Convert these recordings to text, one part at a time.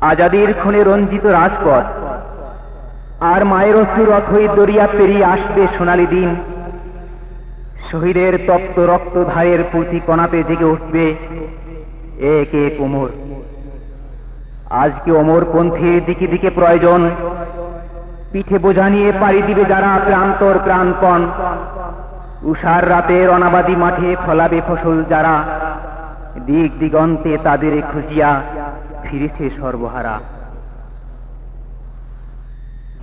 আজাদির খুনে রঞ্জিত রাজপথ। আর মায়ের অশ্রুর অথই দরিয়া পেরিয়ে আসবে সোনালি দিন। শহীদের তপ্ত রক্ত ধারের প্রতি কণাতে জেগে উঠবে এক এক ওমর। আজকে অমর পন্থীর দিকে দিকে প্রয়োজন। পিঠে বোঝা নিয়ে পাড়ি দিবে যারা প্রান্তর প্রাণপণ। উষার রাতের অনাবাদী মাঠে ফলাবে ফসল যারা। দিক দিগন্তে তাদের খুঁজিয়া ফিরেছে সর্বহারা।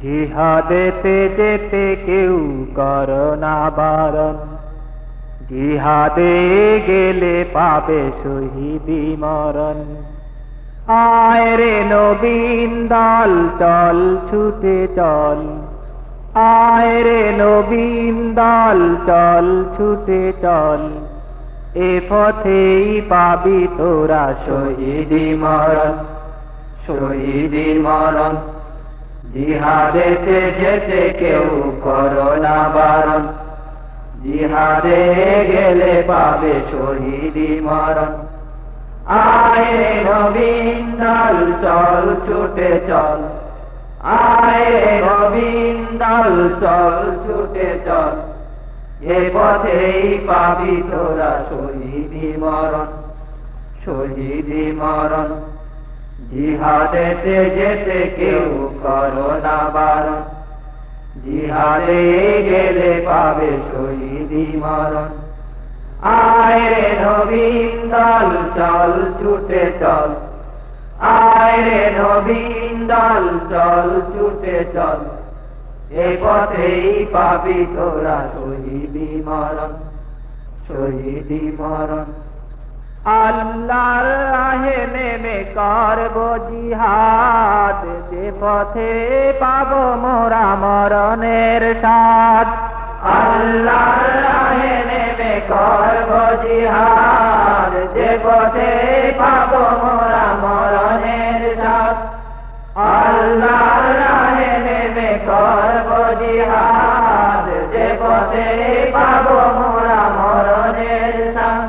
জিহাদেতে যেতে কেউ করোনা বারণ। জিহাদে গেলে পাবে শহীদি মরণ। আয় রে নবীন দল, চল ছুটে চল। আয় রে নবীন দল, চল ছুটে চল। এ পথেই পাবি তোরা শহীদি মরণ শহীদি মরণ। জিহাদেতে যেতে কেউ করোনা বারণ, জিহাদে গেলে পাবে শহীদি মরণ। আয় রে নবীন দল চল, ছুটে চল। আয় রে নবীন দল চল, ছুটে চল। এ পথেই পাবি তোরা শহীদি মরণ শহীদি মরণ। জিহাদেতে যেতে কেউ করোনা বারণ, জিহাদে গেলে পাবে শহীদি মরণ। আয় রে নবীন দল, চল ছুটে চল। আয় রে নবীন দল, চল ছুটে চল। এ পথেই পাবি তোরা শহীদি মরণ শহীদি মরণ। আল্লাহর রাহে নেমে করব জিহাদ, যে পথে পাব মোরা মরণের সাথ আল্লাহর রাহে নেমে করব জিহাদ, যে পথে পাব মোরা মরণের সাথ আল্লাহর রাহে নেমে করব পাব মোরা মরণের সাথ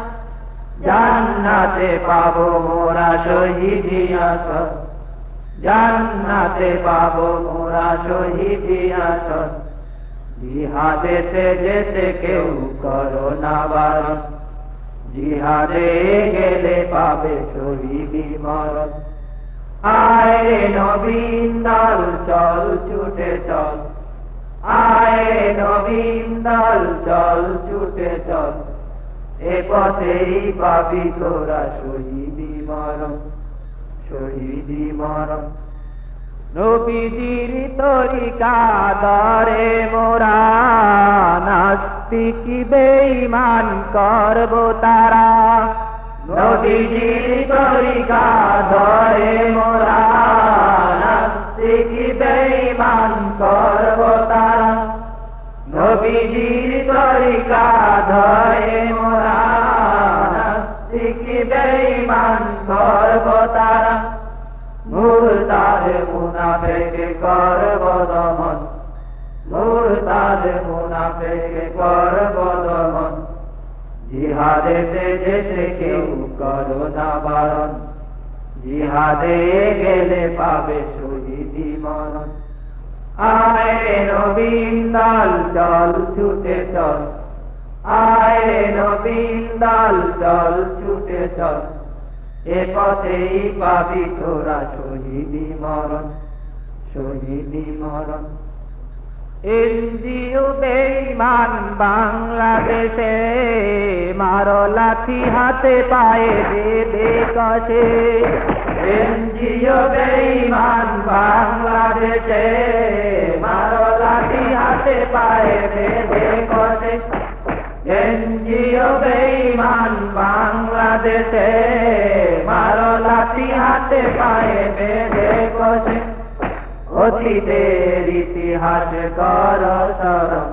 জান্নাতে পাবো মোরা শহীদি আসন জান্নাতে পাবো মোরা শহীদি আসন জিহাদেতে যেতে কেউ করো না বারণ। জিহাদে গেলে পাবে শহীদি মরণ। আয় নবীন দল, চল ছুটে চল। আয় নবীন দল, চল ছুটে চল। এ পথেই পাবি তোরা শহীদি মরণ শহীদি মরণ। নবীজির তরিকা দরে মোরা, নাস্তিক বেঈমান করব তারা। নবীজির তরিকা ধরে মোরা, নাস্তিক বেঈমান করব নবীজির তরিকা ধরে মোরা বেঈমান করব তারা। মুরতাদ মুনাফিক করব দমন। মুরতাদ মুনাফিক করব দমন। জিহাদেতে যেতে কেউ করো না বারণ। জিহাদে গেলে পাবে শহীদি মরণ। আয় নবীন দল চল ছুটে চল। আয় নবীন দল চল ছুটে চল। এ পথেই পাবি তোরা শহীদি মরণ শহীদি মরণ। এনজিও বেইমান বাংলাদেশে মারো লাঠি হাতে পায়ে দে দে এনজিও বেইমান বাংলাদেশে মারো লাঠি হাতে পায়ে দে কষে এনজিও বেইমান বাংলাদেশে মারো লাঠি হাতে পায়ে বেঁধে কষে অতীতের ইতিহাস কর স্মরণ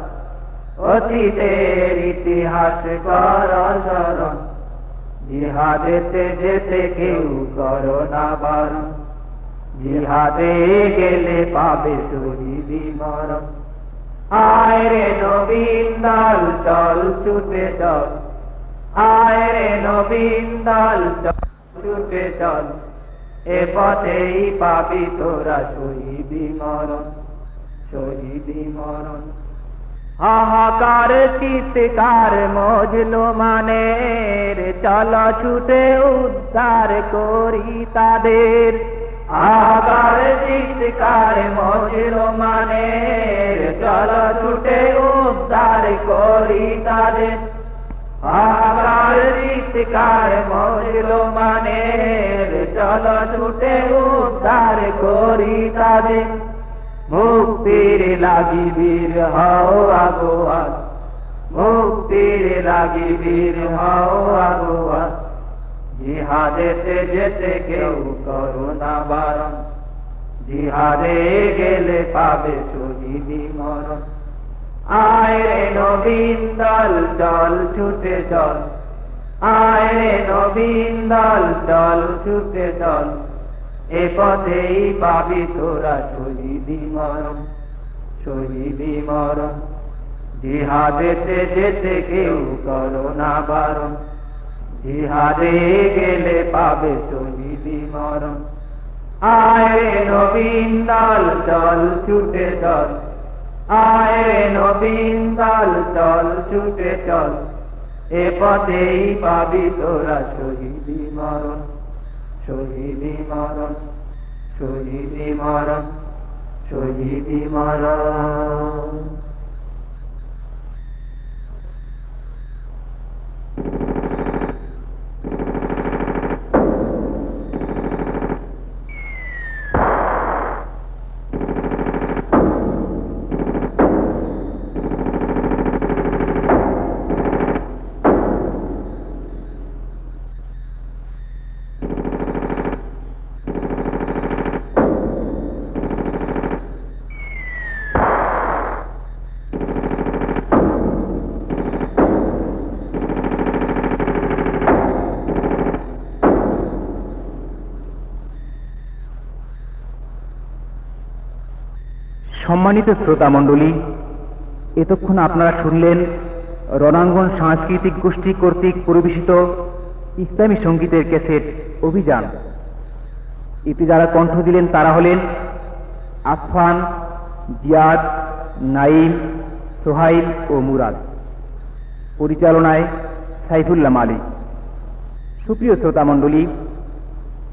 অতীতের ইতিহাস কর স্মরণ জিহাদেতে যেতে কেউ করো না বারণ জিহাদে গেলে পাবে শহীদি মরণ। আয় রে নবীন দল, চল ছুটে চল। আয় রে নবীন দল, চল ছুটে চল। এ পথেই পাবি তোরা শহীদি মরণ শহীদি মরণ। হাহাকার চিৎকার মজলো মানের, চল ছুটে উদ্ধার করি তাদের। হাহাকার চিৎকার মজলো মানের, চল ছুটে উদ্ধার করি তাদের। হাহাকার চিৎকার মজলো মানের, চল ছুটে উদ্ধার করি তাদের। মুক্তির লাগি বীর হও আগোয়ান মুক্তির লাগি বীর হও আগোয়ান জিহাদেতে যেতে কেউ করোনা বারণ। জিহাদে গেলে পাবে শহীদি মরণ। আয় রে নবীন দল, চল ছুটে চল। আয় রে নবীন দল, চল ছুটে চল। এ পথেই পাবি তোরা শহীদি মরণ শহীদি মরণ। জিহাদেতে যেতে কেউ করো না বারণ, জিহাদে গেলে পাবে শহীদি মরণ। আয় নবীন দল, চল ছুটে চল। আয় নবীন দল, চল ছুটে চল। এ পথেই পাবি তোরা শহীদি মরণ। শহীদি মরণ শহীদি মরণ শহীদি সম্মানিত শ্রোতা মণ্ডলী, এতক্ষণ আপনারা শুনলেন রণাঙ্গন সাংস্কৃতিক গোষ্ঠী কর্তৃক পরিবেশিত ইসলামী সঙ্গীতের ক্যাসেট অভিযান। এতে যারা কণ্ঠ দিলেন তারা হলেন আফফান, জিয়াদ নাইম সোহাইল ও মুরাদ। পরিচালনায় সাইফুল্লাহ মালিক। সুপ্রিয় শ্রোতা মণ্ডলী,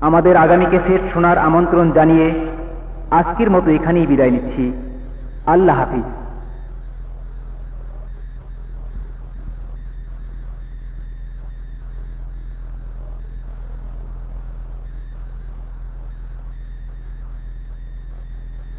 আমাদের আগামী ক্যাসেট শোনার আমন্ত্রণ জানিয়ে আজকের মতো এখানেই বিদায় নিচ্ছি। আল্লাহ হাফিজ।